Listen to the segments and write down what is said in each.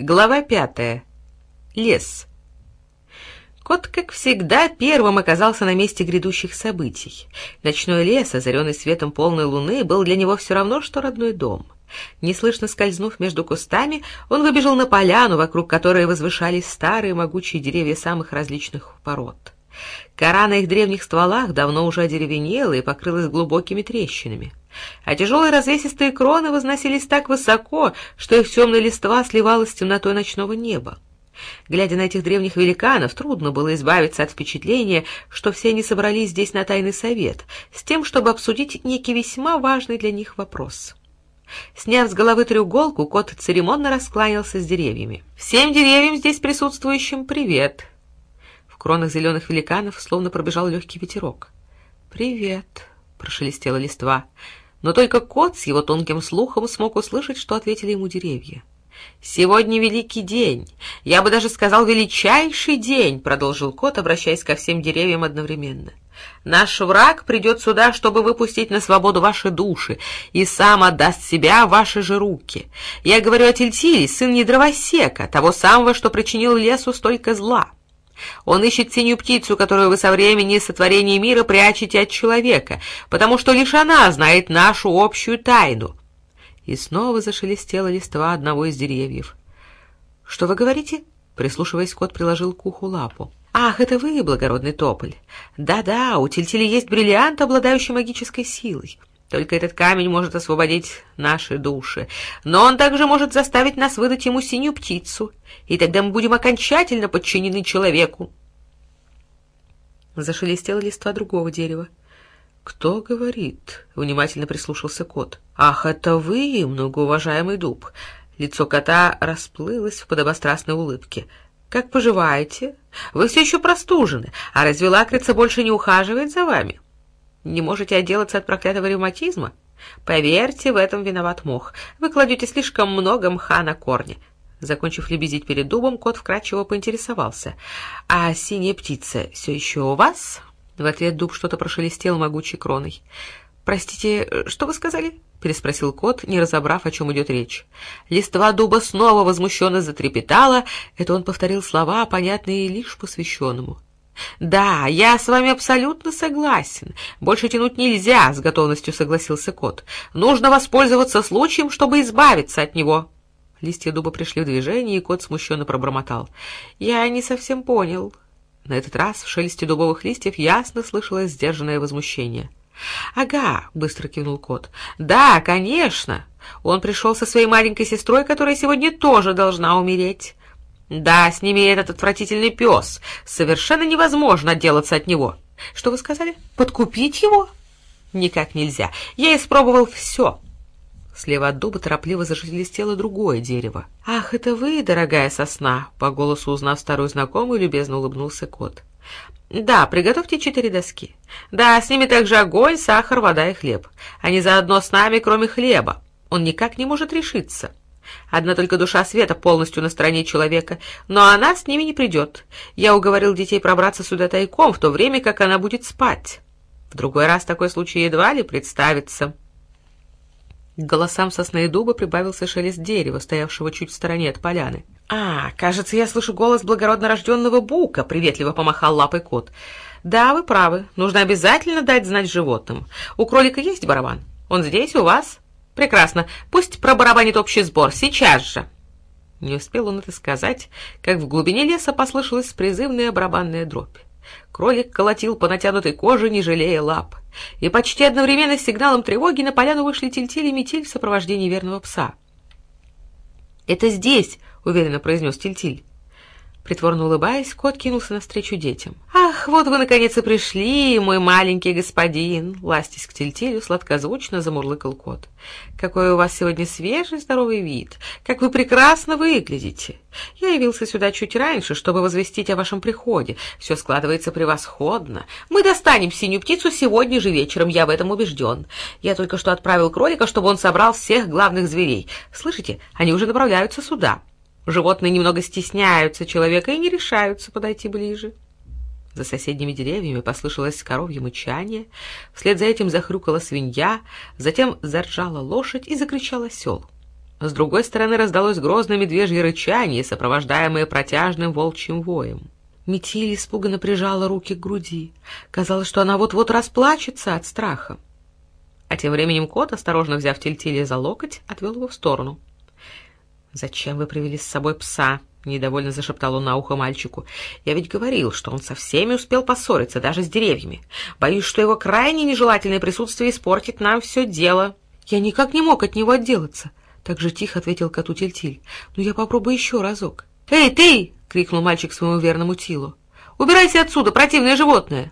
Глава пятая. Лес. Кот, как всегда, первым оказался на месте грядущих событий. Ночной лес, озаренный светом полной луны, был для него все равно, что родной дом. Неслышно скользнув между кустами, он выбежал на поляну, вокруг которой возвышались старые могучие деревья самых различных пород. Кора на их древних стволах давно уже одеревенела и покрылась глубокими трещинами. А тяжелые развесистые кроны возносились так высоко, что их темная листва сливалась с темнотой ночного неба. Глядя на этих древних великанов, трудно было избавиться от впечатления, что все они собрались здесь на тайный совет, с тем, чтобы обсудить некий весьма важный для них вопрос. Сняв с головы треуголку, кот церемонно раскланялся с деревьями. «Всем деревьям здесь присутствующим привет!» В кронах зеленых великанов словно пробежал легкий ветерок. «Привет!» — прошелестела листва. Но только кот с его тонким слухом смог услышать, что ответили ему деревья. «Сегодня великий день. Я бы даже сказал, величайший день», — продолжил кот, обращаясь ко всем деревьям одновременно. «Наш враг придет сюда, чтобы выпустить на свободу ваши души, и сам отдаст себя в ваши же руки. Я говорю о Тильтиле, сын дровосека, того самого, что причинил лесу столько зла». Он ищет синюю птицу, которую вы со времени сотворения мира прячете от человека, потому что лишь она знает нашу общую тайну и снова зашелестела листва одного из деревьев. — Что вы говорите? — прислушиваясь, кот приложил к уху лапу. — Ах, это вы, благородный тополь! Да-да, у Тильтили есть бриллиант, обладающий магической силой. Только этот камень может освободить наши души. Но он также может заставить нас выдать ему синюю птицу, и тогда мы будем окончательно подчинены человеку. Зашелестела листва другого дерева. «Кто говорит?» — внимательно прислушался кот. «Ах, это вы, многоуважаемый дуб!» Лицо кота расплылось в подобострастной улыбке. «Как поживаете? Вы все еще простужены, а разве лакрица больше не ухаживает за вами? Не можете отделаться от проклятого ревматизма? Поверьте, в этом виноват мох. Вы кладете слишком много мха на корни». Закончив лебезить перед дубом, кот вкрадчиво поинтересовался. «А синяя птица все еще у вас?» В ответ дуб что-то прошелестел могучей кроной. «Простите, что вы сказали?» — переспросил кот, не разобрав, о чем идет речь. Листва дуба снова возмущенно затрепетала. Это он повторил слова, понятные лишь посвященному. «Да, я с вами абсолютно согласен. Больше тянуть нельзя», — с готовностью согласился кот. «Нужно воспользоваться случаем, чтобы избавиться от него». Листья дуба пришли в движение, и кот смущенно пробормотал. «Я не совсем понял». На этот раз в шелесте дубовых листьев ясно слышалось сдержанное возмущение. «Ага», — быстро кивнул кот. «Да, конечно. Он пришел со своей маленькой сестрой, которая сегодня тоже должна умереть. Да, с ними этот отвратительный пес. Совершенно невозможно отделаться от него. Что вы сказали? Подкупить его? Никак нельзя. Я испробовал все. Слева от дуба торопливо зашелестело другое дерево. «Ах, это вы, дорогая сосна!» По голосу узнав старую знакомую, любезно улыбнулся кот. «Да, приготовьте четыре доски. Да, с ними также огонь, сахар, вода и хлеб. Они заодно с нами, кроме хлеба. Он никак не может решиться. Одна только душа света полностью на стороне человека, но она с ними не придет. Я уговорил детей пробраться сюда тайком, в то время как она будет спать. В другой раз такой случай едва ли представится». К голосам сосны и дуба прибавился шелест дерева, стоявшего чуть в стороне от поляны. «А, кажется, я слышу голос благородно рожденного бука», — приветливо помахал лапой кот. «Да, вы правы. Нужно обязательно дать знать животным. У кролика есть барабан? Он здесь, у вас? Прекрасно. Пусть пробарабанит общий сбор. Сейчас же». Не успел он это сказать, как в глубине леса послышалась призывная барабанная дробь. Кролик колотил по натянутой коже, не жалея лап. И почти одновременно с сигналом тревоги на поляну вышли Тильтиль и Метиль в сопровождении верного пса. «Это здесь!» — уверенно произнес Тильтиль. Притворно улыбаясь, кот кинулся навстречу детям. «Ах, вот вы, наконец, и пришли, мой маленький господин!» Ластясь к тельтелю, сладкозвучно замурлыкал кот. «Какой у вас сегодня свежий здоровый вид! Как вы прекрасно выглядите! Я явился сюда чуть раньше, чтобы возвестить о вашем приходе. Все складывается превосходно. Мы достанем синюю птицу сегодня же вечером, я в этом убежден. Я только что отправил кролика, чтобы он собрал всех главных зверей. Слышите, они уже направляются сюда». Животные немного стесняются человека и не решаются подойти ближе. За соседними деревьями послышалось коровье мычание, вслед за этим захрюкала свинья, затем заржала лошадь и закричал осел. С другой стороны раздалось грозное медвежье рычание, сопровождаемое протяжным волчьим воем. Метиль испуганно прижала руки к груди. Казалось, что она вот-вот расплачется от страха. А тем временем кот, осторожно взяв Тильтилия за локоть, отвел его в сторону. «Зачем вы привели с собой пса?» — недовольно зашептал он на ухо мальчику. «Я ведь говорил, что он со всеми успел поссориться, даже с деревьями. Боюсь, что его крайне нежелательное присутствие испортит нам все дело». «Я никак не мог от него отделаться», — так же тихо ответил коту Тильтиль. «Но я попробую еще разок». «Эй, ты!» — крикнул мальчик своему верному Тилу. «Убирайся отсюда, противное животное!»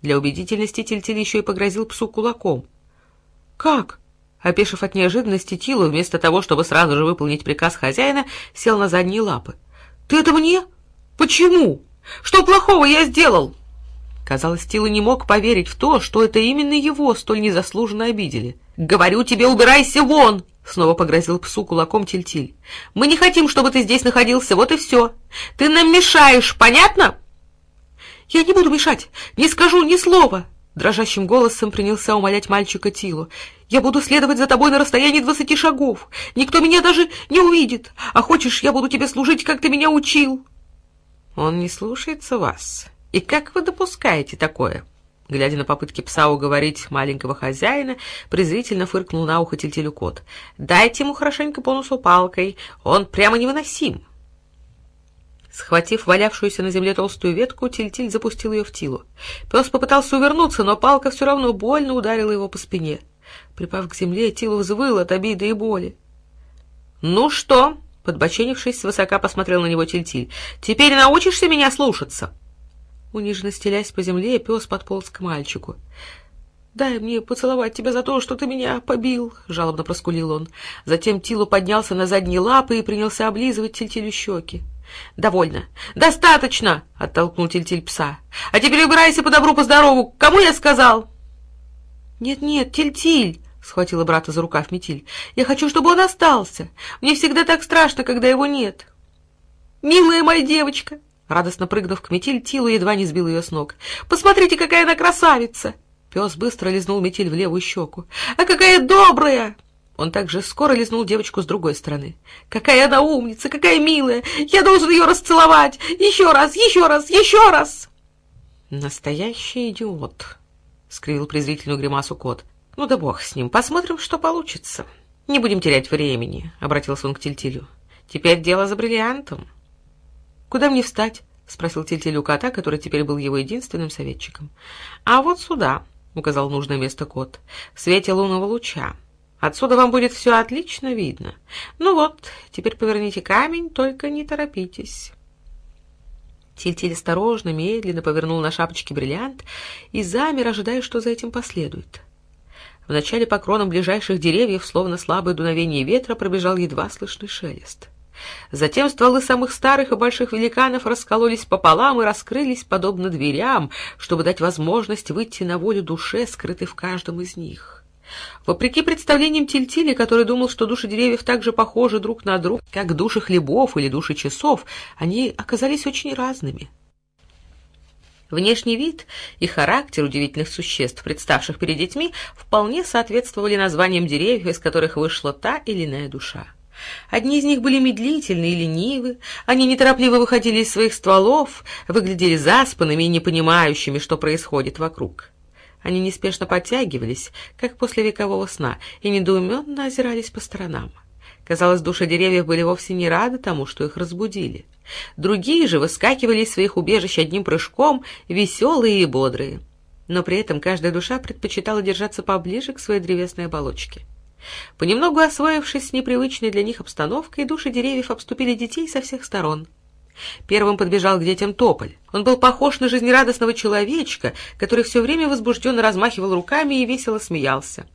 Для убедительности Тильтиль еще и погрозил псу кулаком. «Как?» Опешив от неожиданности, Тилу, вместо того, чтобы сразу же выполнить приказ хозяина, сел на задние лапы. «Ты это мне? Почему? Что плохого я сделал?» Казалось, Тилу не мог поверить в то, что это именно его столь незаслуженно обидели. «Говорю тебе, убирайся вон!» Снова погрозил псу кулаком Тильтиль. «Мы не хотим, чтобы ты здесь находился, вот и все. Ты нам мешаешь, понятно?» «Я не буду мешать, не скажу ни слова!» Дрожащим голосом принялся умолять мальчика Тилу. «Я буду следовать за тобой на расстоянии двадцати шагов. Никто меня даже не увидит. А хочешь, я буду тебе служить, как ты меня учил?» «Он не слушается вас. И как вы допускаете такое?» Глядя на попытки пса уговорить маленького хозяина, презрительно фыркнул на ухо тельтелю кот. «Дайте ему хорошенько по носу палкой, он прямо невыносим!» Схватив валявшуюся на земле толстую ветку, Тильтиль запустил ее в Тилу. Пес попытался увернуться, но палка все равно больно ударила его по спине. Припав к земле, Тилу взвыл от обиды и боли. «Ну что?» — подбоченившись, свысока посмотрел на него Тильтиль. «Теперь научишься меня слушаться?» Униженно стелясь по земле, пес подполз к мальчику. «Дай мне поцеловать тебя за то, что ты меня побил!» — жалобно проскулил он. Затем Тилу поднялся на задние лапы и принялся облизывать Тильтилю щеки. «Довольно! Достаточно!» — оттолкнул Тильтиль пса. «А теперь убирайся по добру, по здорову! Кому я сказал?» «Нет-нет, Тильтиль!» — схватила брата за рукав Метиль. «Я хочу, чтобы он остался! Мне всегда так страшно, когда его нет!» «Милая моя девочка!» Радостно прыгнув к Метиль, Тилу едва не сбил ее с ног. «Посмотрите, какая она красавица!» Пес быстро лизнул Метиль в левую щеку. «А какая добрая!» Он также скоро лизнул девочку с другой стороны. «Какая она умница! Какая милая! Я должен ее расцеловать! Еще раз! Еще раз! Еще раз!» «Настоящий идиот!» — скривил презрительную гримасу кот. «Ну да бог с ним. Посмотрим, что получится. Не будем терять времени», — обратился он к Тильтилю. «Теперь дело за бриллиантом». «Куда мне встать?» — спросил Тильтиль кота, который теперь был его единственным советчиком. «А вот сюда», — указал нужное место кот, — «в свете лунного луча. Отсюда вам будет все отлично видно. Ну вот, теперь поверните камень, только не торопитесь». Тильтиль осторожно, медленно повернул на шапочке бриллиант и замер, ожидая, что за этим последует. Вначале по кронам ближайших деревьев, словно слабое дуновение ветра, пробежал едва слышный шелест. Затем стволы самых старых и больших великанов раскололись пополам и раскрылись, подобно дверям, чтобы дать возможность выйти на волю душе, скрытой в каждом из них. Вопреки представлениям Тильтили, который думал, что души деревьев так же похожи друг на друга, как души хлебов или души часов, они оказались очень разными. Внешний вид и характер удивительных существ, представших перед детьми, вполне соответствовали названиям деревьев, из которых вышла та или иная душа. Одни из них были медлительны и ленивы, они неторопливо выходили из своих стволов, выглядели заспанными и непонимающими, что происходит вокруг. Они неспешно подтягивались, как после векового сна, и недоуменно озирались по сторонам. Казалось, души деревьев были вовсе не рады тому, что их разбудили. Другие же выскакивали из своих убежищ одним прыжком, веселые и бодрые. Но при этом каждая душа предпочитала держаться поближе к своей древесной оболочке. Понемногу освоившись с непривычной для них обстановкой, души деревьев обступили детей со всех сторон — Первым подбежал к детям Тополь. Он был похож на жизнерадостного человечка, который все время возбужденно размахивал руками и весело смеялся.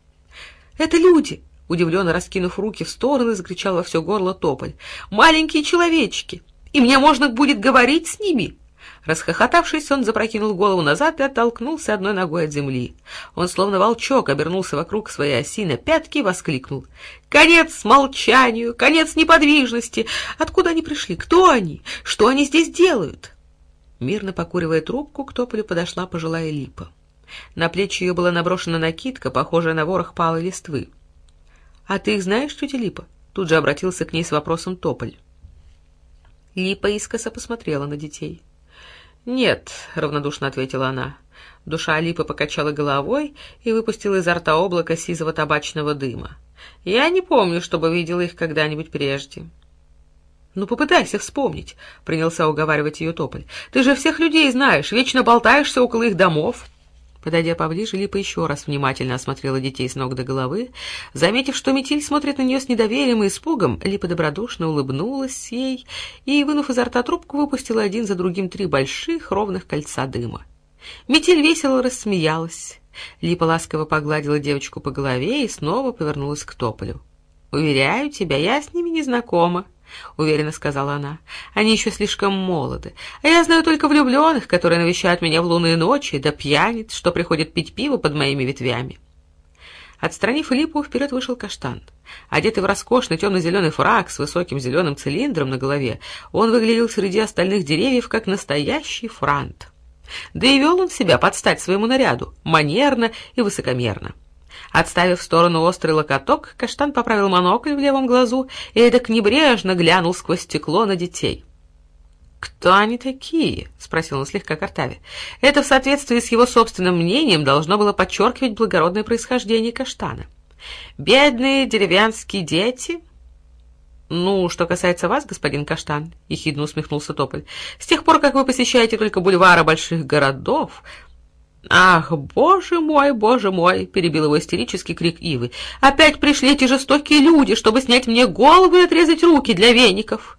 «Это люди!» — удивленно раскинув руки в стороны, закричал во все горло Тополь. «Маленькие человечки! И мне можно будет говорить с ними!» Расхохотавшись, он запрокинул голову назад и оттолкнулся одной ногой от земли. Он, словно волчок, обернулся вокруг своей оси на пятки и воскликнул. «Конец молчанию! Конец неподвижности! Откуда они пришли? Кто они? Что они здесь делают?» Мирно покуривая трубку, к тополю подошла пожилая липа. На плечи ее была наброшена накидка, похожая на ворох палой листвы. — А ты их знаешь, тетя Липа? Тут же обратился к ней с вопросом Тополь. Липа искоса посмотрела на детей. «Нет», — равнодушно ответила она. Душа Липы покачала головой и выпустила изо рта облако сизого табачного дыма. «Я не помню, чтобы видела их когда-нибудь прежде». «Ну, попытайся вспомнить», — принялся уговаривать ее Тополь. «Ты же всех людей знаешь, вечно болтаешься около их домов». Подойдя поближе, Липа еще раз внимательно осмотрела детей с ног до головы. Заметив, что Метиль смотрит на нее с недоверием и испугом, Липа добродушно улыбнулась ей и, вынув изо рта трубку, выпустила один за другим три больших ровных кольца дыма. Метель весело рассмеялась. Липа ласково погладила девочку по голове и снова повернулась к Тополю. «Уверяю тебя, я с ними не знакома. — уверенно сказала она. «Они еще слишком молоды. А я знаю только влюбленных, которые навещают меня в лунные ночи, да пьяниц, что приходят пить пиво под моими ветвями». Отстранив липу, вперед вышел каштан. Одетый в роскошный темно-зеленый фраг с высоким зеленым цилиндром на голове, он выглядел среди остальных деревьев как настоящий франт. Да и вел он себя под стать своему наряду, манерно и высокомерно. Отставив в сторону острый локоток, Каштан поправил монокль в левом глазу и эдак небрежно глянул сквозь стекло на детей. «Кто они такие?» — спросил он слегка картаве. Это в соответствии с его собственным мнением должно было подчеркивать благородное происхождение Каштана. «Бедные деревенские дети?» «Ну, что касается вас, господин Каштан», — ехидно усмехнулся Тополь, «с тех пор, как вы посещаете только бульвары больших городов, «Ах, боже мой, боже мой!» — перебил его истерический крик Ивы. «Опять пришли эти жестокие люди, чтобы снять мне голову и отрезать руки для веников!»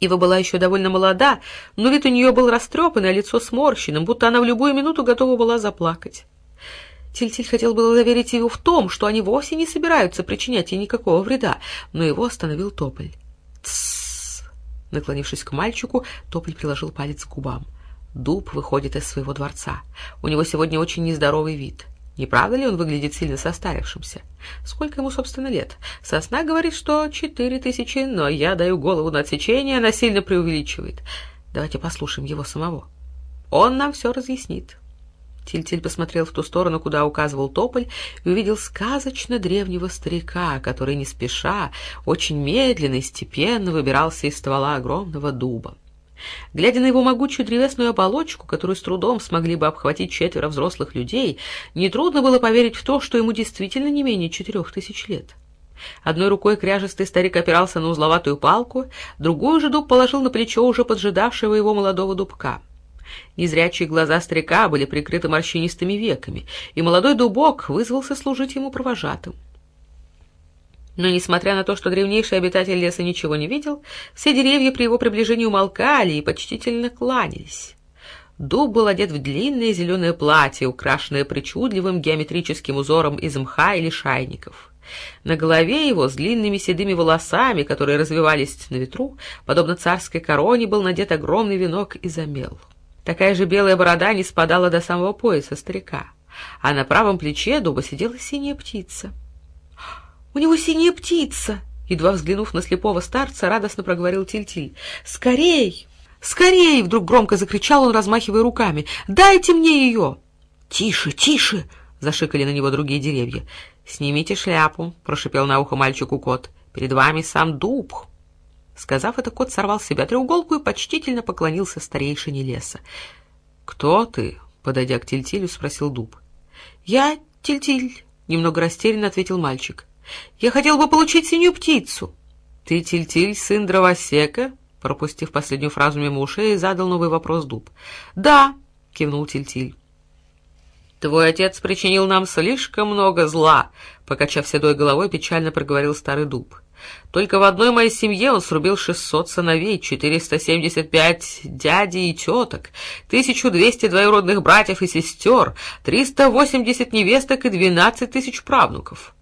Ива была еще довольно молода, но вид у нее был растрепанный, а лицо сморщенным, будто она в любую минуту готова была заплакать. Тильтиль хотел было заверить Иву в том, что они вовсе не собираются причинять ей никакого вреда, но его остановил Тополь. «Тссс!» Наклонившись к мальчику, Тополь приложил палец к губам. Дуб выходит из своего дворца. У него сегодня очень нездоровый вид. Не правда ли он выглядит сильно состарившимся? Сколько ему, собственно, лет? Сосна говорит, что четыре тысячи, но я даю голову на отсечение, она сильно преувеличивает. Давайте послушаем его самого. Он нам все разъяснит. Тильтиль посмотрел в ту сторону, куда указывал тополь, и увидел сказочно древнего старика, который не спеша, очень медленно и степенно выбирался из ствола огромного дуба. Глядя на его могучую древесную оболочку, которую с трудом смогли бы обхватить четверо взрослых людей, нетрудно было поверить в то, что ему действительно не менее четырех тысяч лет. Одной рукой кряжестый старик опирался на узловатую палку, другую же дуб положил на плечо уже поджидавшего его молодого дубка. Незрячие глаза старика были прикрыты морщинистыми веками, и молодой дубок вызвался служить ему провожатым. Но, несмотря на то, что древнейший обитатель леса ничего не видел, все деревья при его приближении умолкали и почтительно кланялись. Дуб был одет в длинное зеленое платье, украшенное причудливым геометрическим узором из мха или шайников. На голове его с длинными седыми волосами, которые развивались на ветру, подобно царской короне, был надет огромный венок из омел. Такая же белая борода не спадала до самого пояса старика, а на правом плече дуба сидела синяя птица — у него синяя птица!» Едва взглянув на слепого старца, радостно проговорил Тильтиль. «Скорей! Скорей!» Вдруг громко закричал он, размахивая руками. «Дайте мне ее!» «Тише, тише!» — зашикали на него другие деревья. «Снимите шляпу!» — прошипел на ухо мальчику кот. «Перед вами сам дуб!» Сказав это, кот сорвал с себя треуголку и почтительно поклонился старейшине леса. «Кто ты?» — подойдя к Тильтилю, спросил дуб. «Я Тильтиль», — немного растерянно ответил мальчик. Я хотел бы получить синюю птицу. Ты Тильтиль, сын дровосека? Пропустив последнюю фразу мимо ушей, задал новый вопрос дуб. Да, кивнул Тильтиль. Твой отец причинил нам слишком много зла, покачав седой головой, печально проговорил старый дуб. Только в одной моей семье он срубил 600 сыновей, 475 дядей и теток, 1200 двоюродных братьев и сестер, 380 невесток и 12 тысяч правнуков.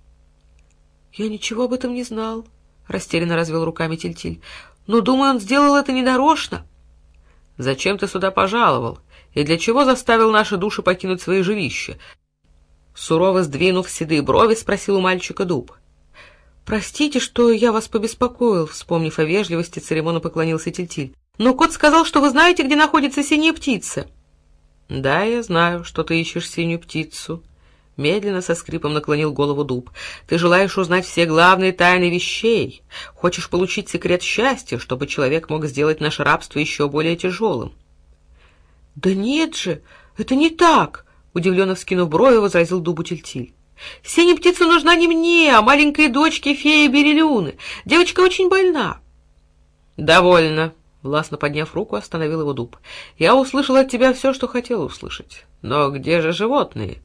«Я ничего об этом не знал», — растерянно развел руками Тильтиль. «Но, думаю, он сделал это недорочно». «Зачем ты сюда пожаловал? И для чего заставил наши души покинуть свои жилища?» Сурово сдвинув седые брови, спросил у мальчика дуб. «Простите, что я вас побеспокоил», — вспомнив о вежливости, церемонно поклонился Тильтиль. «Но кот сказал, что вы знаете, где находится синяя птица». «Да, я знаю, что ты ищешь синюю птицу», Медленно со скрипом наклонил голову дуб. «Ты желаешь узнать все главные тайны вещей. Хочешь получить секрет счастья, чтобы человек мог сделать наше рабство еще более тяжелым». «Да нет же, это не так!» — удивленно вскинув брови, возразил дубу Тильтиль. «Синяя птица нужна не мне, а маленькой дочке феи Берелюны. Девочка очень больна». «Довольно», — властно подняв руку, остановил его дуб. «Я услышал от тебя все, что хотел услышать. Но где же животные?»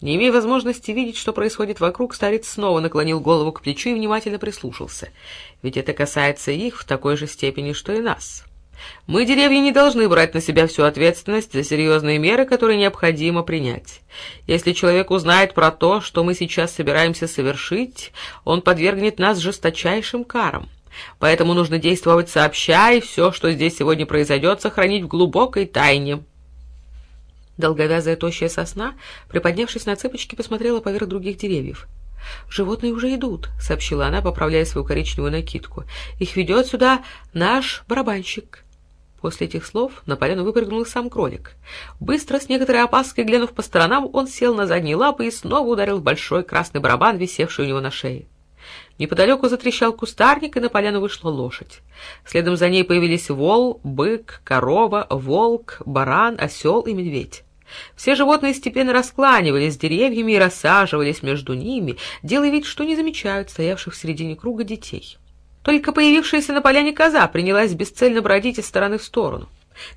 Не имея возможности видеть, что происходит вокруг, старец снова наклонил голову к плечу и внимательно прислушался. Ведь это касается их в такой же степени, что и нас. Мы, деревья, не должны брать на себя всю ответственность за серьезные меры, которые необходимо принять. Если человек узнает про то, что мы сейчас собираемся совершить, он подвергнет нас жесточайшим карам. Поэтому нужно действовать сообща, и все, что здесь сегодня произойдет, сохранить в глубокой тайне. Долговязая тощая сосна, приподнявшись на цыпочки, посмотрела поверх других деревьев. «Животные уже идут», — сообщила она, поправляя свою коричневую накидку. «Их ведет сюда наш барабанщик». После этих слов на поляну выпрыгнул сам кролик. Быстро, с некоторой опаской глянув по сторонам, он сел на задние лапы и снова ударил в большой красный барабан, висевший у него на шее. Неподалеку затрещал кустарник, и на поляну вышла лошадь. Следом за ней появились вол, бык, корова, волк, баран, осел и медведь. Все животные степенно раскланивались с деревьями и рассаживались между ними, делая вид, что не замечают стоявших в середине круга детей. Только появившаяся на поляне коза принялась бесцельно бродить из стороны в сторону.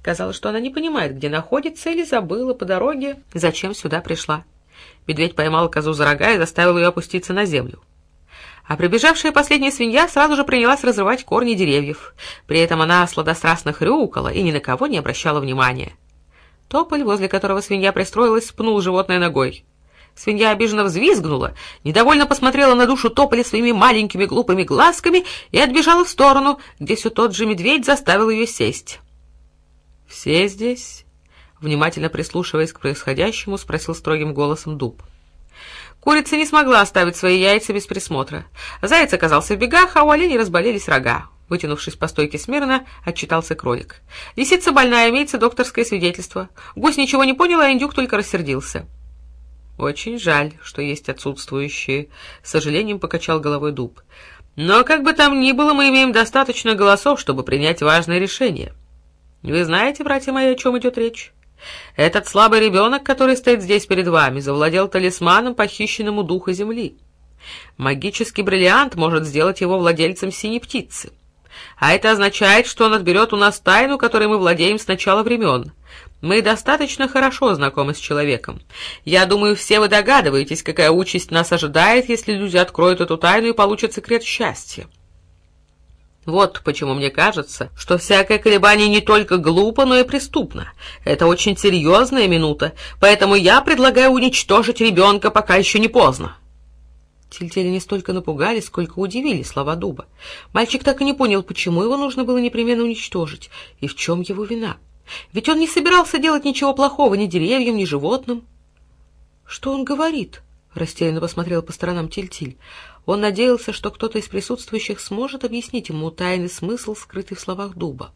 Казалось, что она не понимает, где находится, или забыла по дороге, зачем сюда пришла. Медведь поймал козу за рога и заставил ее опуститься на землю а прибежавшая последняя свинья сразу же принялась разрывать корни деревьев. При этом она сладострастно хрюкала и ни на кого не обращала внимания. Тополь, возле которого свинья пристроилась, пнул животное ногой. Свинья обиженно взвизгнула, недовольно посмотрела на душу тополя своими маленькими глупыми глазками и отбежала в сторону, где все тот же медведь заставил ее сесть. «Все здесь?» Внимательно прислушиваясь к происходящему, спросил строгим голосом дуб. — Курица не смогла оставить свои яйца без присмотра. Заяц оказался в бегах, а у оленей разболелись рога. Вытянувшись по стойке смирно, отчитался кролик. Лисица больная, имеется докторское свидетельство. Гусь ничего не понял, а индюк только рассердился. Очень жаль, что есть отсутствующие. С сожалением покачал головой дуб. Но как бы там ни было, мы имеем достаточно голосов, чтобы принять важное решение. Вы знаете, братья мои, о чем идет речь? Этот слабый ребенок, который стоит здесь перед вами, завладел талисманом, похищенным у духа земли. Магический бриллиант может сделать его владельцем синей птицы. А это означает, что он отберет у нас тайну, которой мы владеем с начала времен. Мы достаточно хорошо знакомы с человеком. Я думаю, все вы догадываетесь, какая участь нас ожидает, если люди откроют эту тайну и получат секрет счастья. Вот почему мне кажется, что всякое колебание не только глупо, но и преступно. Это очень серьезная минута, поэтому я предлагаю уничтожить ребенка, пока еще не поздно. Тильтели не столько напугали, сколько удивили слова дуба. Мальчик так и не понял, почему его нужно было непременно уничтожить, и в чем его вина. Ведь он не собирался делать ничего плохого ни деревьям, ни животным. — Что он говорит? — растерянно посмотрел по сторонам Тильтиль. Он надеялся, что кто-то из присутствующих сможет объяснить ему тайный смысл, скрытый в словах дуба.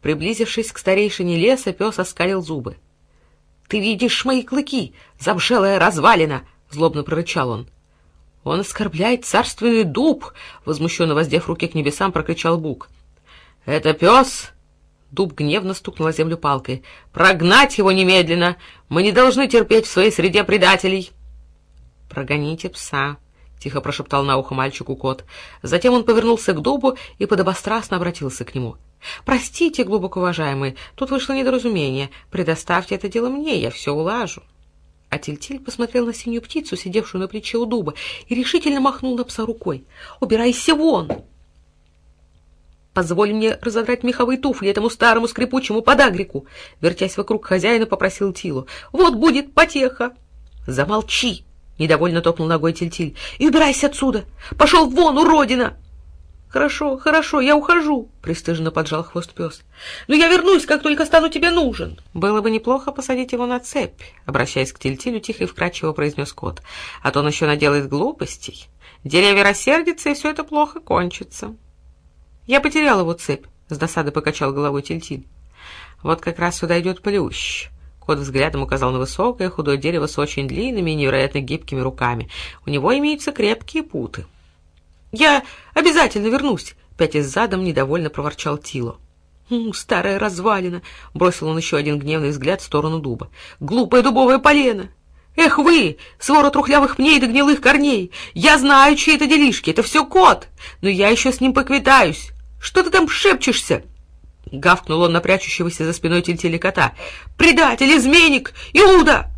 Приблизившись к старейшине леса, пес оскалил зубы. — Ты видишь мои клыки, забжелая развалина! — злобно прорычал он. — Он оскорбляет царственный дуб! — возмущенно воздев руки к небесам, прокричал Бук. — Это пес! Дуб гневно стукнул о землю палкой. — Прогнать его немедленно! Мы не должны терпеть в своей среде предателей! — Прогоните пса! — тихо прошептал на ухо мальчику кот. Затем он повернулся к дубу и подобострастно обратился к нему. — Простите, глубоко уважаемый, тут вышло недоразумение. Предоставьте это дело мне, я все улажу. А Тильтиль посмотрел на синюю птицу, сидевшую на плече у дуба, и решительно махнул на пса рукой. — Убирайся вон! «Позволь мне разодрать меховые туфли этому старому скрипучему подагрику!» Вертясь вокруг хозяина, попросил Тилу. «Вот будет потеха!» «Замолчи!» Недовольно топнул ногой Тильтиль. «И убирайся отсюда! Пошел вон, уродина!» «Хорошо, хорошо, я ухожу», — пристыженно поджал хвост пес. «Но я вернусь, как только стану тебе нужен». «Было бы неплохо посадить его на цепь», — обращаясь к Тильтилю, тихо и вкрадчиво произнес кот. «А то он еще наделает глупостей. Деревья рассердятся, и все это плохо кончится». «Я потерял его цепь», — с досады покачал головой Тильтиль. «Вот как раз сюда идет плющ». Кот взглядом указал на высокое худое дерево с очень длинными и невероятно гибкими руками. У него имеются крепкие путы. «Я обязательно вернусь!» — пятясь задом недовольно проворчал Тило. «Старая развалина!» — бросил он еще один гневный взгляд в сторону дуба. «Глупое дубовое полено! Эх вы, свора трухлявых пней до гнилых корней! Я знаю, чьи это делишки, это все кот, но я еще с ним поквитаюсь! Что ты там шепчешься?» Гавкнул он на за спиной тельтели кота. «Предатель, изменник, Иуда!»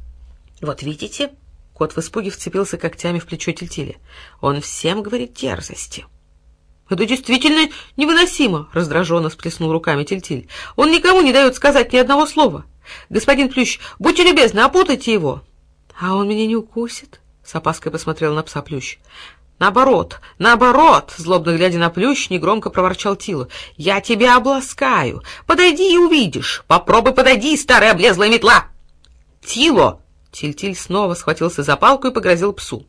«Вот видите?» Кот в испуге вцепился когтями в плечо тельтели. «Он всем говорит дерзости». «Это действительно невыносимо!» — раздраженно всплеснул руками Тильтиль. «Он никому не дает сказать ни одного слова. Господин Плющ, будьте любезны, опутайте его!» «А он меня не укусит?» — с опаской посмотрел на пса Плющ. «Наоборот, наоборот!» — злобно глядя на Плющ, негромко проворчал Тилу. «Я тебя обласкаю! Подойди и увидишь! Попробуй подойди, старая облезлая метла!» «Тило!» — Тильтиль снова схватился за палку и погрозил псу.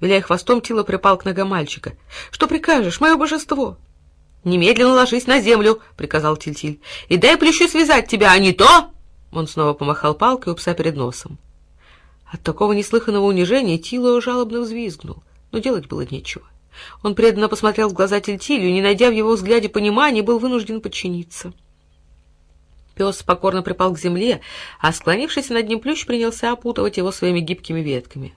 Виляя хвостом, Тила припал к ногам мальчика. «Что прикажешь, мое божество?» «Немедленно ложись на землю», — приказал Тильтиль. «И дай плющу связать тебя, а не то...» Он снова помахал палкой у пса перед носом. От такого неслыханного унижения Тило жалобно взвизгнул, но делать было нечего. Он преданно посмотрел в глаза Тильтилю, и, не найдя в его взгляде понимания, был вынужден подчиниться. Пес покорно припал к земле, а склонившийся над ним плющ принялся опутывать его своими гибкими ветками.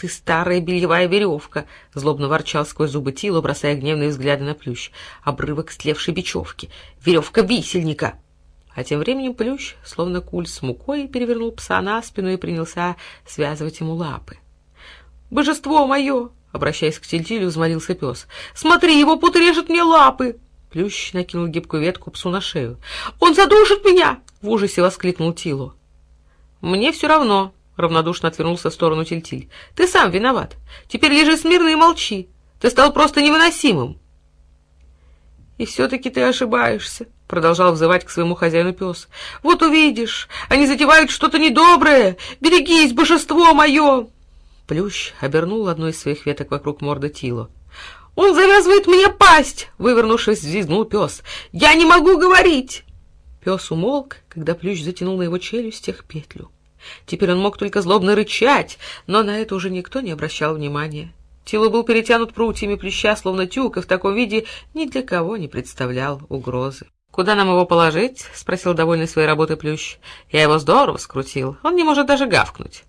«Ты старая бельевая веревка!» — злобно ворчал сквозь зубы Тило, бросая гневные взгляды на плющ. «Обрывок стлевшей бечевки! Веревка висельника!» А тем временем плющ, словно куль с мукой, перевернул пса на спину и принялся связывать ему лапы. «Божество мое!» — обращаясь к Тильтилю, взмолился пес. «Смотри, его пут режет мне лапы!» Плющ накинул гибкую ветку псу на шею. «Он задушит меня!» — в ужасе воскликнул Тилу. «Мне все равно», — равнодушно отвернулся в сторону Тильтиль. «Ты сам виноват. Теперь лежи смирно и молчи. Ты стал просто невыносимым». «И все-таки ты ошибаешься», — продолжал взывать к своему хозяину пес. «Вот увидишь, они затевают что-то недоброе. Берегись, божество мое!» Плющ обернул одной из своих веток вокруг морды Тило. «Он завязывает мне пасть!» — вывернувшись, взвизгнул пес. «Я не могу говорить!» Пес умолк, когда Плющ затянул на его челюстях петлю. Теперь он мог только злобно рычать, но на это уже никто не обращал внимания. Тило был перетянут прутьями плюща, словно тюк, и в таком виде ни для кого не представлял угрозы. «Куда нам его положить?» — спросил довольный своей работой плющ. «Я его здорово скрутил. Он не может даже гавкнуть».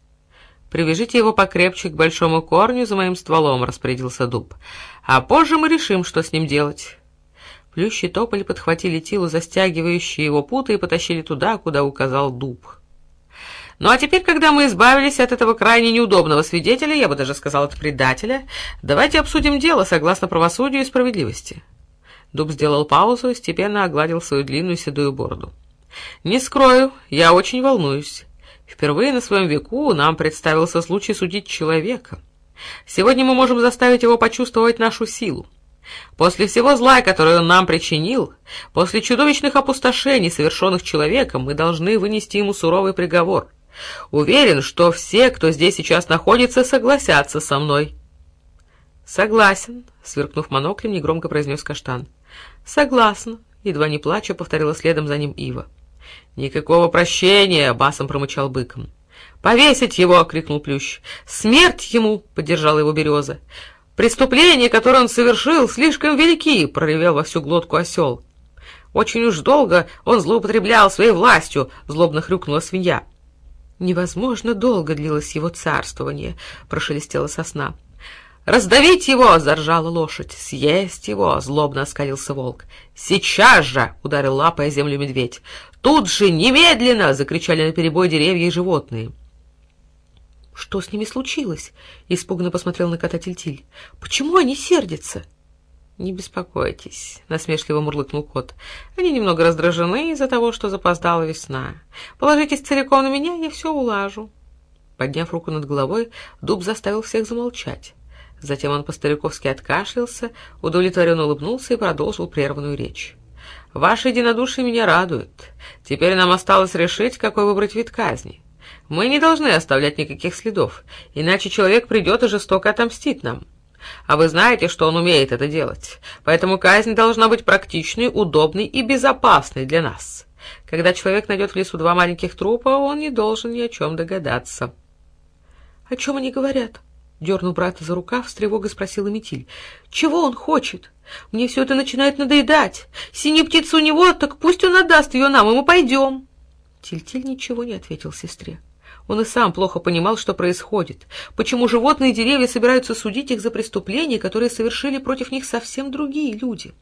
«Привяжите его покрепче к большому корню за моим стволом», — распорядился дуб. «А позже мы решим, что с ним делать». Плющ и тополь подхватили Тилу, застягивающие его путы, и потащили туда, куда указал дуб. Ну а теперь, когда мы избавились от этого крайне неудобного свидетеля, я бы даже сказал, от предателя, давайте обсудим дело согласно правосудию и справедливости. Дуб сделал паузу и степенно огладил свою длинную седую бороду. «Не скрою, я очень волнуюсь. Впервые на своем веку нам представился случай судить человека. Сегодня мы можем заставить его почувствовать нашу силу. После всего зла, которое он нам причинил, после чудовищных опустошений, совершенных человеком, мы должны вынести ему суровый приговор. Уверен, что все, кто здесь сейчас находится, согласятся со мной». «Согласен», — сверкнув моноклем, негромко произнес Каштан. «Согласна», — едва не плача, повторила следом за ним Ива. «Никакого прощения!» — басом промычал быком. «Повесить его!» — крикнул Плющ. «Смерть ему!» — поддержала его Береза. «Преступления, которые он совершил, слишком велики!» — проревел во всю глотку осел. «Очень уж долго он злоупотреблял своей властью!» — злобно хрюкнула свинья. «Невозможно долго длилось его царствование!» — прошелестела сосна. «Раздавить его!» — заржала лошадь. «Съесть его!» — злобно оскалился волк. «Сейчас же!» — ударил лапой о землю медведь. «Тут же! Немедленно!» — закричали на перебой деревья и животные. «Что с ними случилось?» — испуганно посмотрел на кота Тильтиль. «Почему они сердятся?» «Не беспокойтесь», — насмешливо мурлыкнул кот. «Они немного раздражены из-за того, что запоздала весна. Положитесь целиком на меня, я все улажу». Подняв руку над головой, дуб заставил всех замолчать. Затем он по-стариковски откашлялся, удовлетворенно улыбнулся и продолжил прерванную речь. «Ваше единодушие меня радует. Теперь нам осталось решить, какой выбрать вид казни. Мы не должны оставлять никаких следов, иначе человек придет и жестоко отомстит нам. А вы знаете, что он умеет это делать, поэтому казнь должна быть практичной, удобной и безопасной для нас. Когда человек найдет в лесу два маленьких трупа, он не должен ни о чем догадаться. — О чем они говорят? — дернул брата за рукав, с тревогой спросила Метиль. — Чего он хочет? Мне все это начинает надоедать. Синяя птица у него, так пусть он отдаст ее нам, и мы пойдем. Тильтиль -тиль ничего не ответил сестре. Он и сам плохо понимал, что происходит, почему животные и деревья собираются судить их за преступления, которые совершили против них совсем другие люди.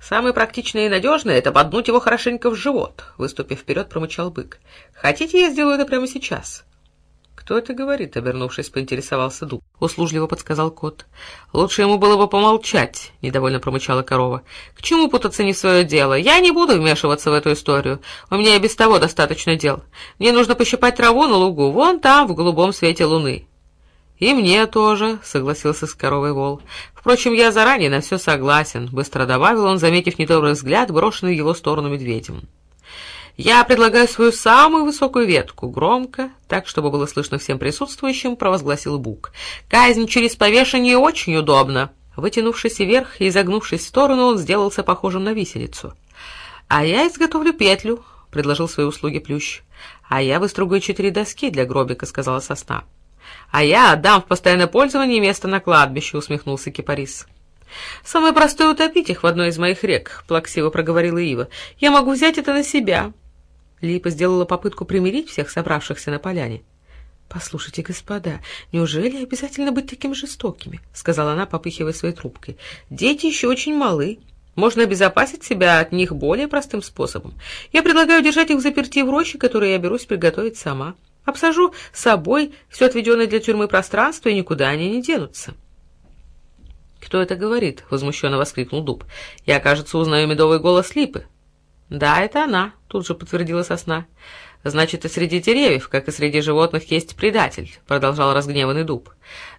«Самое практичное и надежное — это поднуть его хорошенько в живот», — выступив вперед, промычал бык. «Хотите, я сделаю это прямо сейчас?» «Кто это говорит?» — обернувшись, поинтересовался дуб. Услужливо подсказал кот. «Лучше ему было бы помолчать», — недовольно промычала корова. «К чему путаться не в свое дело? Я не буду вмешиваться в эту историю. У меня и без того достаточно дел. Мне нужно пощипать траву на лугу, вон там, в голубом свете луны». «И мне тоже», — согласился с коровой вол. «Впрочем, я заранее на все согласен», — быстро добавил он, заметив недобрый взгляд, брошенный в его сторону медведем. «Я предлагаю свою самую высокую ветку», — громко, так, чтобы было слышно всем присутствующим, провозгласил Бук. «Казнь через повешение очень удобно». Вытянувшись вверх и изогнувшись в сторону, он сделался похожим на виселицу. «А я изготовлю петлю», — предложил свои услуги Плющ. «А я выстругаю четыре доски для гробика», — сказала сосна. «А я отдам в постоянное пользование место на кладбище», — усмехнулся Кипарис. «Самое простое — утопить их в одной из моих рек», — плаксиво проговорила Ива. «Я могу взять это на себя». Липа сделала попытку примирить всех собравшихся на поляне. «Послушайте, господа, неужели обязательно быть такими жестокими?» — сказала она, попыхивая своей трубкой. «Дети еще очень малы. Можно обезопасить себя от них более простым способом. Я предлагаю держать их в заперти в роще, которую я берусь приготовить сама. Обсажу с собой все отведенное для тюрьмы пространство, и никуда они не денутся». «Кто это говорит?» — возмущенно воскликнул Дуб. «Я, кажется, узнаю медовый голос Липы». «Да, это она», — тут же подтвердила сосна. «Значит, и среди деревьев, как и среди животных, есть предатель», — продолжал разгневанный дуб.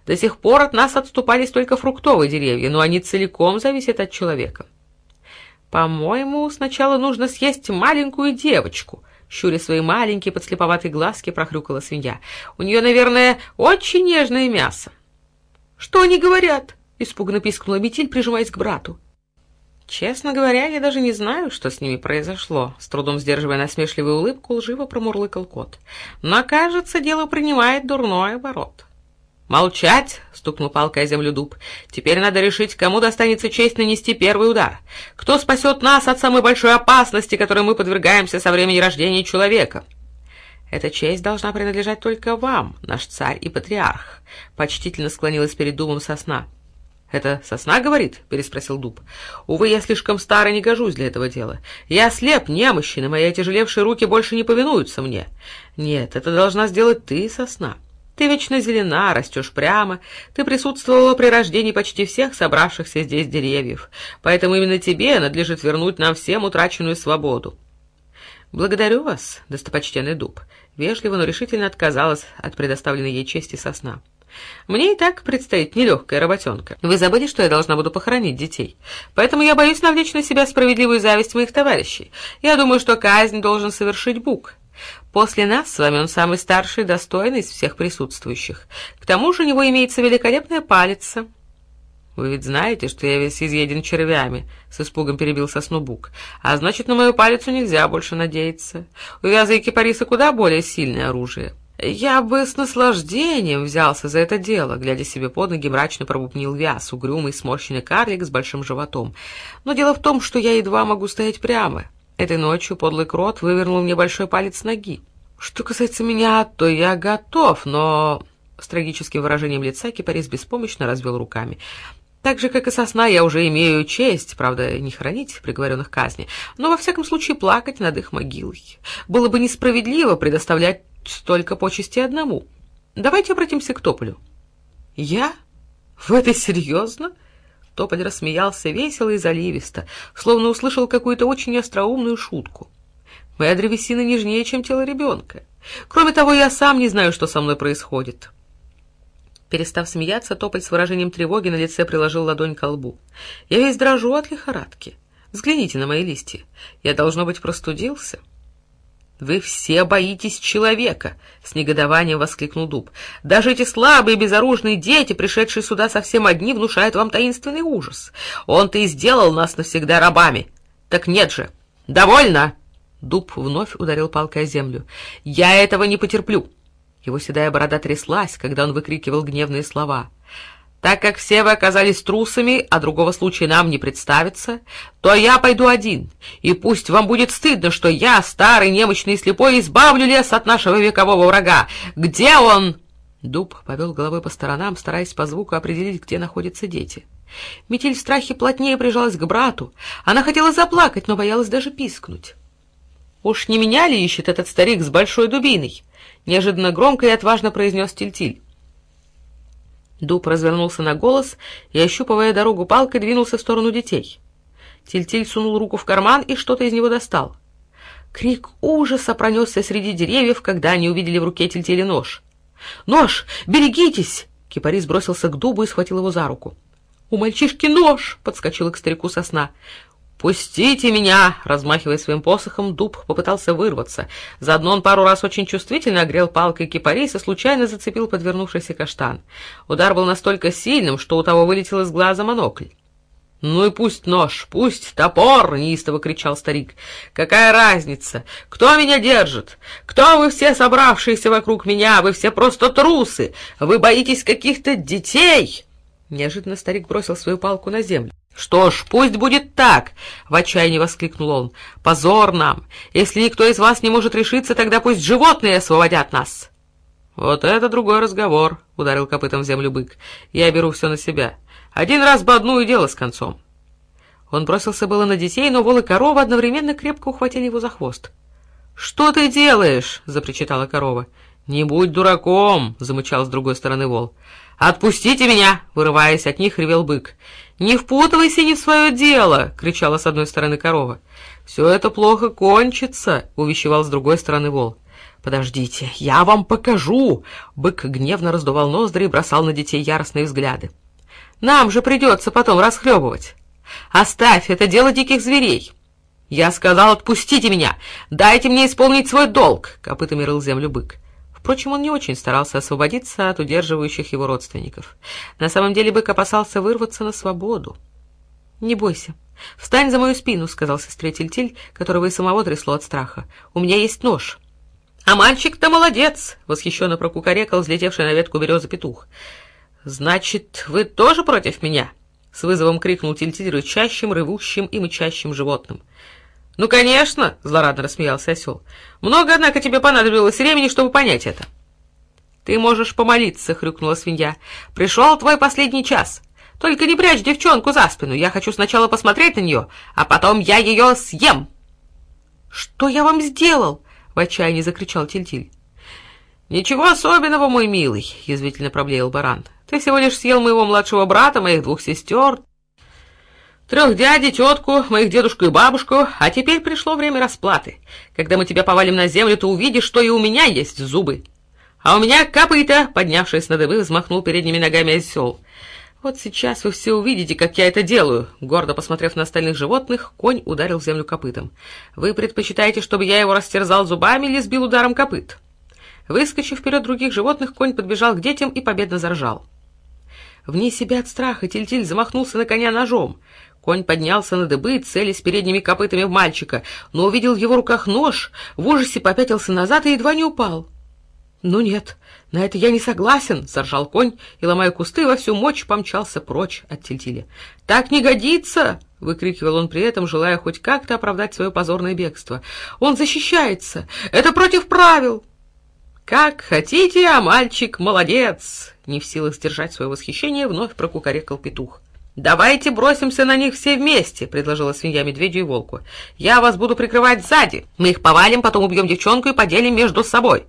«До сих пор от нас отступались только фруктовые деревья, но они целиком зависят от человека». «По-моему, сначала нужно съесть маленькую девочку», — щуря свои маленькие подслеповатые глазки прохрюкала свинья. «У нее, наверное, очень нежное мясо». «Что они говорят?» — испуганно пискнула Метиль, прижимаясь к брату. «Честно говоря, я даже не знаю, что с ними произошло», — с трудом сдерживая насмешливую улыбку, лживо промурлыкал кот. «Но, кажется, дело принимает дурной оборот». «Молчать!» — стукнул палкой о землю дуб. «Теперь надо решить, кому достанется честь нанести первый удар. Кто спасет нас от самой большой опасности, которой мы подвергаемся со времени рождения человека?» «Эта честь должна принадлежать только вам, наш царь и патриарх», — почтительно склонилась перед дубом сосна. «Это сосна говорит?» — переспросил дуб. «Увы, я слишком старый, не гожусь для этого дела. Я слеп, немощен, и мои отяжелевшие руки больше не повинуются мне. Нет, это должна сделать ты, сосна. Ты вечно зелена, растешь прямо, ты присутствовала при рождении почти всех собравшихся здесь деревьев, поэтому именно тебе надлежит вернуть нам всем утраченную свободу». «Благодарю вас, достопочтенный дуб», — вежливо, но решительно отказалась от предоставленной ей чести сосна. Мне и так предстоит нелегкая работенка. Вы забыли, что я должна буду похоронить детей. Поэтому я боюсь навлечь на себя справедливую зависть моих товарищей. Я думаю, что казнь должен совершить Бук. После нас с вами он самый старший и достойный из всех присутствующих. К тому же у него имеется великолепная палица. «Вы ведь знаете, что я весь изъеден червями», — с испугом перебил Соснубук. «А значит, на мою палицу нельзя больше надеяться. У вяза и кипариса куда более сильное оружие». «Я бы с наслаждением взялся за это дело», — глядя себе под ноги, мрачно пробубнил вяз, угрюмый сморщенный карлик с большим животом. «Но дело в том, что я едва могу стоять прямо. Этой ночью подлый крот вывернул мне большой палец ноги. Что касается меня, то я готов, но...» С трагическим выражением лица кипарис беспомощно развел руками. Так же, как и сосна, я уже имею честь, правда, не хранить приговоренных казни, но во всяком случае плакать над их могилой. Было бы несправедливо предоставлять столько почести одному. Давайте обратимся к Тополю. Я? В это серьезно? Тополь рассмеялся весело и заливисто, словно услышал какую-то очень остроумную шутку. Моя древесина нежнее, чем тело ребенка. Кроме того, я сам не знаю, что со мной происходит. Перестав смеяться, Тополь с выражением тревоги на лице приложил ладонь к лбу. Я весь дрожу от лихорадки. Взгляните на мои листья. Я, должно быть, простудился. «Вы все боитесь человека!» — с негодованием воскликнул Дуб. «Даже эти слабые безоружные дети, пришедшие сюда совсем одни, внушают вам таинственный ужас. Он-то и сделал нас навсегда рабами. Так нет же! Довольно!» Дуб вновь ударил палкой о землю. «Я этого не потерплю!» Его седая борода тряслась, когда он выкрикивал гневные слова. «Так как все вы оказались трусами, а другого случая нам не представится, то я пойду один, и пусть вам будет стыдно, что я, старый, немощный и слепой, избавлю лес от нашего векового врага. Где он?» Дуб повел головой по сторонам, стараясь по звуку определить, где находятся дети. Метель в страхе плотнее прижалась к брату. Она хотела заплакать, но боялась даже пискнуть. «Уж не меня ли ищет этот старик с большой дубиной?» — неожиданно громко и отважно произнес Тильтиль. Дуб развернулся на голос и, ощупывая дорогу палкой, двинулся в сторону детей. Тильтиль сунул руку в карман и что-то из него достал. Крик ужаса пронесся среди деревьев, когда они увидели в руке Тильтиля нож. «Нож! Берегитесь!» Кипарис бросился к дубу и схватил его за руку. «У мальчишки нож!» — подскочила к старику сосна. «Пустите меня!» — размахивая своим посохом, дуб попытался вырваться. Заодно он пару раз очень чувствительно огрел палкой кипарис и случайно зацепил подвернувшийся каштан. Удар был настолько сильным, что у того вылетел из глаза монокль. «Ну и пусть нож, пусть топор!» — неистово кричал старик. «Какая разница? Кто меня держит? Кто вы все собравшиеся вокруг меня? Вы все просто трусы! Вы боитесь каких-то детей!» Неожиданно старик бросил свою палку на землю. «Что ж, пусть будет так!» — в отчаянии воскликнул он. «Позор нам! Если никто из вас не может решиться, тогда пусть животные освободят нас!» «Вот это другой разговор!» — ударил копытом в землю бык. «Я беру все на себя. Один раз бы одну и дело с концом!» Он бросился было на детей, но вол и корова одновременно крепко ухватили его за хвост. «Что ты делаешь?» — запричитала корова. «Не будь дураком!» — замычал с другой стороны вол. «Отпустите меня!» — вырываясь от них, ревел бык. «Не впутывайся не в свое дело!» — кричала с одной стороны корова. «Все это плохо кончится!» — увещевал с другой стороны вол. «Подождите, я вам покажу!» Бык гневно раздувал ноздри и бросал на детей яростные взгляды. «Нам же придется потом расхлебывать!» «Оставь, это дело диких зверей!» «Я сказал, отпустите меня! Дайте мне исполнить свой долг!» — копытами рыл землю бык. Впрочем, он не очень старался освободиться от удерживающих его родственников. На самом деле бык опасался вырваться на свободу. «Не бойся. Встань за мою спину», — сказал сестре Тильтиль, которого и самого трясло от страха. «У меня есть нож». «А мальчик-то молодец!» — восхищенно прокукарекал взлетевший на ветку березы петух. «Значит, вы тоже против меня?» — с вызовом крикнул Тильтиль рычащим, рывущим и мычащим животным. «Ну, конечно!» — злорадно рассмеялся осел. «Много, однако, тебе понадобилось времени, чтобы понять это». «Ты можешь помолиться», — хрюкнула свинья. «Пришел твой последний час. Только не прячь девчонку за спину. Я хочу сначала посмотреть на нее, а потом я ее съем». «Что я вам сделал?» — в отчаянии закричал Тильтиль. «Ничего особенного, мой милый», — язвительно проблеял баран. «Ты всего лишь съел моего младшего брата, моих двух сестер, Трех дядей, тетку, моих дедушку и бабушку, а теперь пришло время расплаты. Когда мы тебя повалим на землю, ты увидишь, что и у меня есть зубы. А у меня копыта, поднявшись на дыбы, взмахнул передними ногами осел. Вот сейчас вы все увидите, как я это делаю. Гордо посмотрев на остальных животных, конь ударил землю копытом. Вы предпочитаете, чтобы я его растерзал зубами или сбил ударом копыт? Выскочив вперед других животных, конь подбежал к детям и победно заржал. Вне себя от страха Тильтиль замахнулся на коня ножом. Конь поднялся на дыбы, целясь передними копытами в мальчика, но увидел в его руках нож, в ужасе попятился назад и едва не упал. «Ну нет, на это я не согласен», — заржал конь и, ломая кусты, во всю мощь помчался прочь от Тильтиля. «Так не годится!» — выкрикивал он при этом, желая хоть как-то оправдать свое позорное бегство. «Он защищается! Это против правил!» «Как хотите, а мальчик молодец!» Не в силах сдержать свое восхищение, вновь прокукарекал петух. «Давайте бросимся на них все вместе», — предложила свинья медведю и волку. «Я вас буду прикрывать сзади. Мы их повалим, потом убьем девчонку и поделим между собой».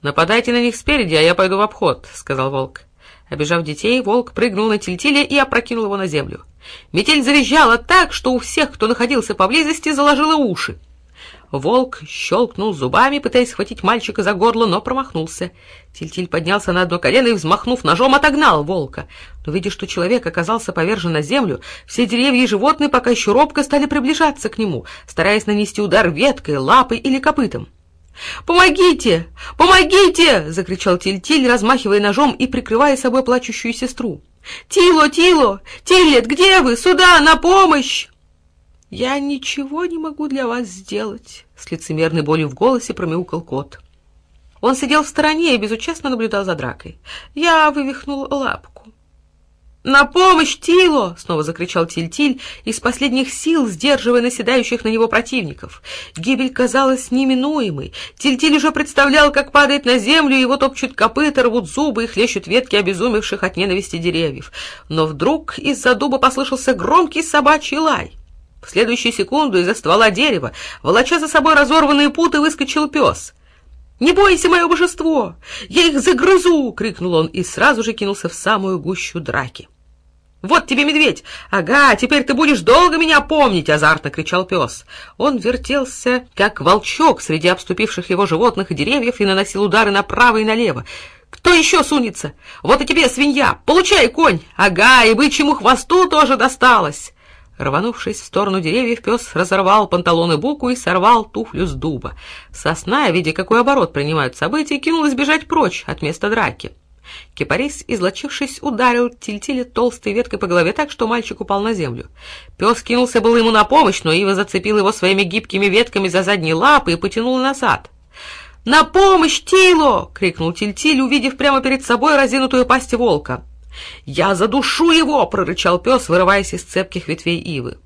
«Нападайте на них спереди, а я пойду в обход», — сказал волк. Обежав детей, волк прыгнул на тельтиле и опрокинул его на землю. Метель завизжала так, что у всех, кто находился поблизости, заложило уши. Волк щелкнул зубами, пытаясь схватить мальчика за горло, но промахнулся. Тильтиль поднялся на одно колено и, взмахнув ножом, отогнал волка. Но, видя, что человек оказался повержен на землю, все деревья и животные пока еще робко стали приближаться к нему, стараясь нанести удар веткой, лапой или копытом. «Помогите! Помогите!» — закричал Тильтиль, размахивая ножом и прикрывая собой плачущую сестру. «Тило, Тило! Тиллет, где вы? Сюда, на помощь!» «Я ничего не могу для вас сделать», — с лицемерной болью в голосе промяукал кот. Он сидел в стороне и безучастно наблюдал за дракой. Я вывихнул лапку. «На помощь, Тило!» — снова закричал Тильтиль, из последних сил сдерживая наседающих на него противников. Гибель казалась неминуемой. Тильтиль уже представлял, как падает на землю, его топчут копыта, рвут зубы и хлещут ветки обезумевших от ненависти деревьев. Но вдруг из-за дуба послышался громкий собачий лай. В следующую секунду из-за ствола дерева, волоча за собой разорванные путы, выскочил пес. «Не бойся, мое божество! Я их загрызу!» — крикнул он и сразу же кинулся в самую гущу драки. «Вот тебе медведь! Ага, теперь ты будешь долго меня помнить!» — азартно кричал пес. Он вертелся, как волчок среди обступивших его животных и деревьев и наносил удары направо и налево. «Кто еще сунется? Вот и тебе, свинья! Получай, конь! Ага, и бычьему хвосту тоже досталось!» Рванувшись в сторону деревьев, пес разорвал панталоны буку и сорвал туфлю с дуба. Сосна, видя, какой оборот принимают события, кинулась бежать прочь от места драки. Кипарис, излочившись, ударил Тильтиля толстой веткой по голове так, что мальчик упал на землю. Пес кинулся было ему на помощь, но Ива зацепил его своими гибкими ветками за задние лапы и потянул назад. «На помощь, Тило!» — крикнул Тильтиль, увидев прямо перед собой разинутую пасть волка. «Я задушу его!» — прорычал пес, вырываясь из цепких ветвей Ивы.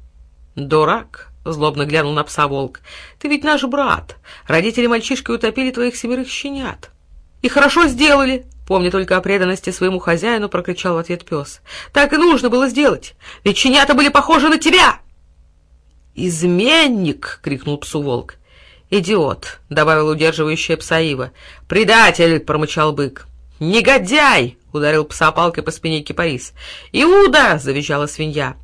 «Дурак!» — злобно глянул на пса волк. «Ты ведь наш брат. Родители мальчишки утопили твоих семерых щенят». «И хорошо сделали!» Помня только о преданности своему хозяину, прокричал в ответ пес. «Так и нужно было сделать, ведь щенята были похожи на тебя!» «Изменник!» — крикнул псу волк. «Идиот!» — добавил удерживающая пса Ива. «Предатель!» — промычал бык. «Негодяй!» — ударил пса палкой по спине кипарис. «Иуда!» — завизжала свинья.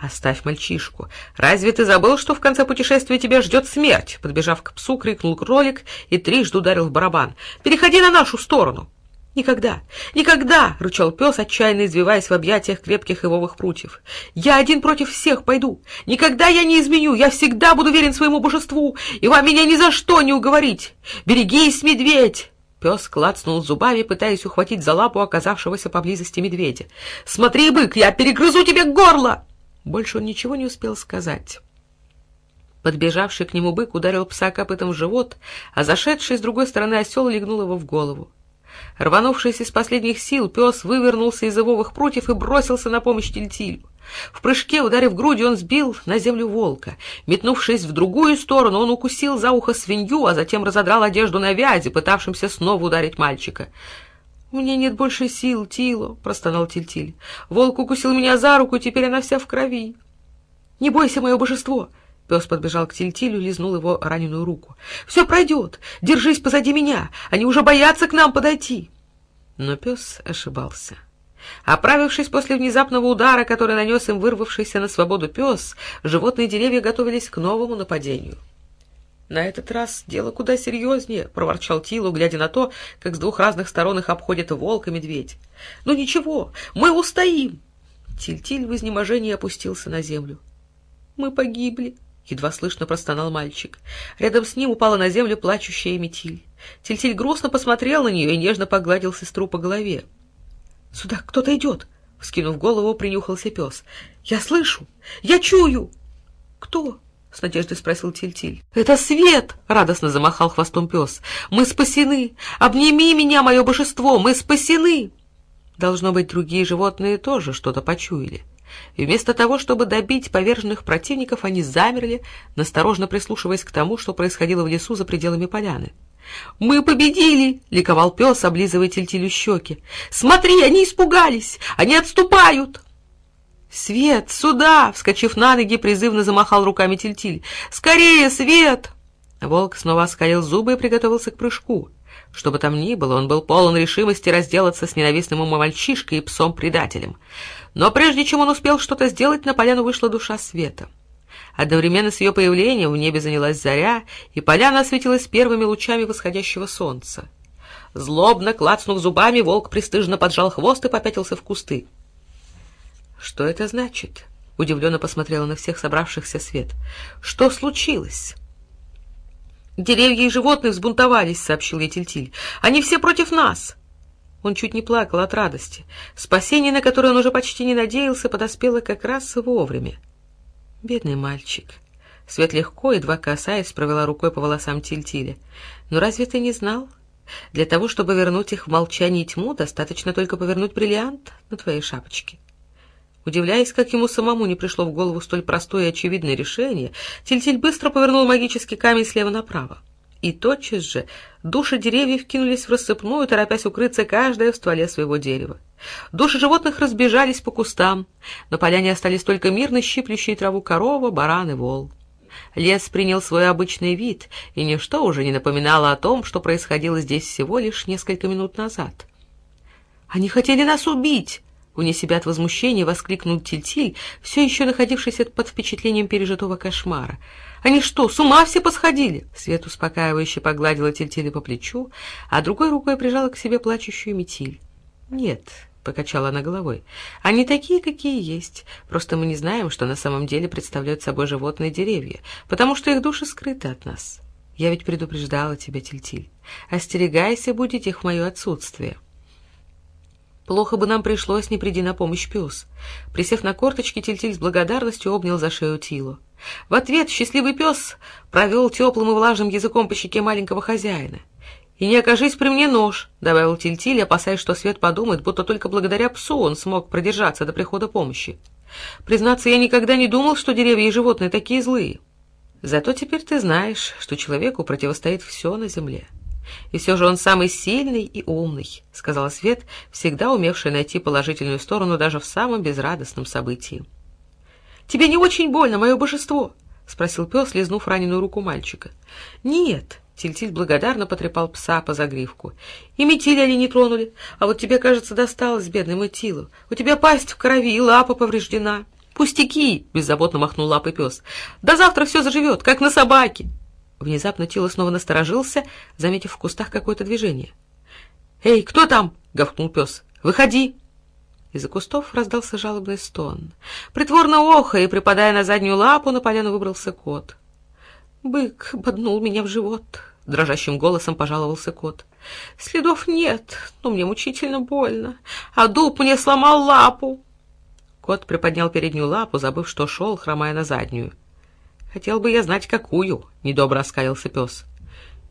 «Оставь мальчишку. Разве ты забыл, что в конце путешествия тебя ждет смерть?» Подбежав к псу, крикнул кролик и трижды ударил в барабан. «Переходи на нашу сторону!» «Никогда! Никогда!» — рычал пес, отчаянно извиваясь в объятиях крепких ивовых прутьев. «Я один против всех пойду! Никогда я не изменю! Я всегда буду верен своему божеству, и вам меня ни за что не уговорить! Берегись, медведь!» Пес клацнул зубами, пытаясь ухватить за лапу оказавшегося поблизости медведя. «Смотри, бык, я перегрызу тебе горло!» Больше он ничего не успел сказать. Подбежавший к нему бык ударил пса копытом в живот, а зашедший с другой стороны осел легнул его в голову. Рванувшись из последних сил, пес вывернулся из ивовых прутьев и бросился на помощь Тильтилю. В прыжке, ударив грудью, он сбил на землю волка. Метнувшись в другую сторону, он укусил за ухо свинью, а затем разодрал одежду на вязе, пытавшимся снова ударить мальчика. «У меня нет больше сил, Тило», — простонал Тильтиль. «Волк укусил меня за руку, теперь она вся в крови». «Не бойся, мое божество!» Пес подбежал к Тильтилю и лизнул его раненую руку. «Все пройдет! Держись позади меня! Они уже боятся к нам подойти!» Но пес ошибался. Оправившись после внезапного удара, который нанес им вырвавшийся на свободу пес, животные деревья готовились к новому нападению. «На этот раз дело куда серьезнее», — проворчал Тилу, глядя на то, как с двух разных сторон их обходят волк и медведь. «Ну ничего, мы устоим!» Тильтиль в изнеможении опустился на землю. «Мы погибли», — едва слышно простонал мальчик. Рядом с ним упала на землю плачущая Метиль. Тильтиль грустно посмотрел на нее и нежно погладил сестру по голове. «Сюда кто-то идет!» — вскинув голову, принюхался пес. «Я слышу! Я чую!» «Кто?» — с надеждой спросил Тильтиль. «Это свет!» — радостно замахал хвостом пес. «Мы спасены! Обними меня, мое божество! Мы спасены!» Должно быть, другие животные тоже что-то почуяли. И вместо того, чтобы добить поверженных противников, они замерли, насторожно прислушиваясь к тому, что происходило в лесу за пределами поляны. «Мы победили!» — ликовал пес, облизывая тельтилю щеки. «Смотри, они испугались! Они отступают!» «Свет, сюда!» — вскочив на ноги, призывно замахал руками тельтиль. «Скорее, Свет!» Волк снова оскалил зубы и приготовился к прыжку. Что бы там ни было, он был полон решимости разделаться с ненавистным ему мальчишкой и псом-предателем. Но прежде чем он успел что-то сделать, на поляну вышла душа света. Одновременно с ее появлением в небе занялась заря, и поляна осветилась первыми лучами восходящего солнца. Злобно клацнув зубами, волк пристыжно поджал хвост и попятился в кусты. «Что это значит?» — удивленно посмотрела на всех собравшихся свет. «Что случилось?» «Деревья и животные взбунтовались», — сообщил ей Тильтиль. «Они все против нас!» Он чуть не плакал от радости. Спасение, на которое он уже почти не надеялся, подоспело как раз вовремя. «Бедный мальчик», Свет легко, едва касаясь, провела рукой по волосам Тильтиля. «Ну разве ты не знал? Для того, чтобы вернуть их в молчание и тьму, достаточно только повернуть бриллиант на твоей шапочке». Удивляясь, как ему самому не пришло в голову столь простое и очевидное решение, Тильтиль быстро повернул магический камень слева направо. И тотчас же души деревьев кинулись в рассыпную, торопясь укрыться каждая в стволе своего дерева. Души животных разбежались по кустам. На поляне остались только мирно щиплющие траву корова, баран и вол. Лес принял свой обычный вид, и ничто уже не напоминало о том, что происходило здесь всего лишь несколько минут назад. «Они хотели нас убить!» Вне себя от возмущения воскликнул Тильтиль, все еще находившийся под впечатлением пережитого кошмара. «Они что, с ума все посходили?» Свет успокаивающе погладила Тильтиля по плечу, а другой рукой прижала к себе плачущую метиль. «Нет», — покачала она головой, — «они такие, какие есть. Просто мы не знаем, что на самом деле представляют собой животные деревья, потому что их души скрыты от нас. Я ведь предупреждала тебя, Тильтиль. Остерегайся будить их в мое отсутствие». Плохо бы нам пришлось, не приди на помощь пес. Присев на корточки, Тильтиль с благодарностью обнял за шею Тилу. В ответ счастливый пес провел теплым и влажным языком по щеке маленького хозяина. «И не окажись при мне нож», — добавил Тильтиль, опасаясь, что Свет подумает, будто только благодаря псу он смог продержаться до прихода помощи. «Признаться, я никогда не думал, что деревья и животные такие злые. Зато теперь ты знаешь, что человеку противостоит все на земле». И все же он самый сильный и умный, — сказала Свет, всегда умевшая найти положительную сторону даже в самом безрадостном событии. — Тебе не очень больно, мое божество? — спросил пес, лизнув раненую руку мальчика. — Нет, — Тильтиль благодарно потрепал пса по загривку. — И метили они не тронули, а вот тебе, кажется, досталось, бедный Мэтилу. У тебя пасть в крови и лапа повреждена. — Пустяки! — беззаботно махнул лапой пес. — До завтра все заживет, как на собаке. — Внезапно Тила снова насторожился, заметив в кустах какое-то движение. «Эй, кто там?» — гавкнул пес. «Выходи!» Из-за кустов раздался жалобный стон. Притворно охо и, припадая на заднюю лапу, на поляну выбрался кот. «Бык боднул меня в живот», — дрожащим голосом пожаловался кот. «Следов нет, но мне мучительно больно, а дуб мне сломал лапу». Кот приподнял переднюю лапу, забыв, что шел, хромая на заднюю. «Хотел бы я знать, какую», — недобро оскалился пес.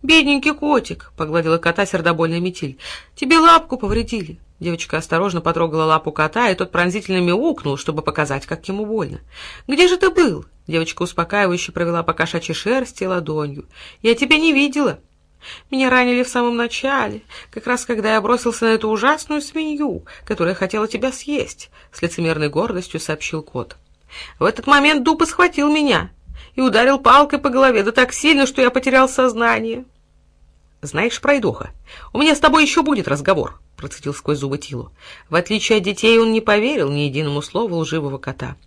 «Бедненький котик», — погладила кота сердобольная метель. «Тебе лапку повредили». Девочка осторожно потрогала лапу кота, и тот пронзительно мяукнул, чтобы показать, как ему больно. «Где же ты был?» Девочка успокаивающе провела по кошачьей шерсти ладонью. «Я тебя не видела». «Меня ранили в самом начале, как раз когда я бросился на эту ужасную свинью, которая хотела тебя съесть», — с лицемерной гордостью сообщил кот. «В этот момент дуб и схватил меня и ударил палкой по голове, да так сильно, что я потерял сознание. «Знаешь, пройдоха, у меня с тобой еще будет разговор», — процедил сквозь зубы Тилу. В отличие от детей, он не поверил ни единому слову лживого кота.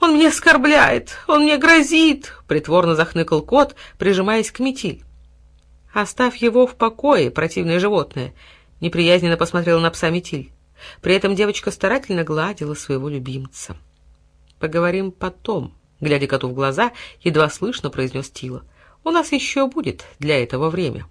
«Он меня оскорбляет! Он мне грозит!» — притворно захныкал кот, прижимаясь к метиль. «Оставь его в покое, противное животное!» — неприязненно посмотрела на пса метиль. При этом девочка старательно гладила своего любимца. «Поговорим потом», глядя коту в глаза, едва слышно произнес Тила. «У нас еще будет для этого время».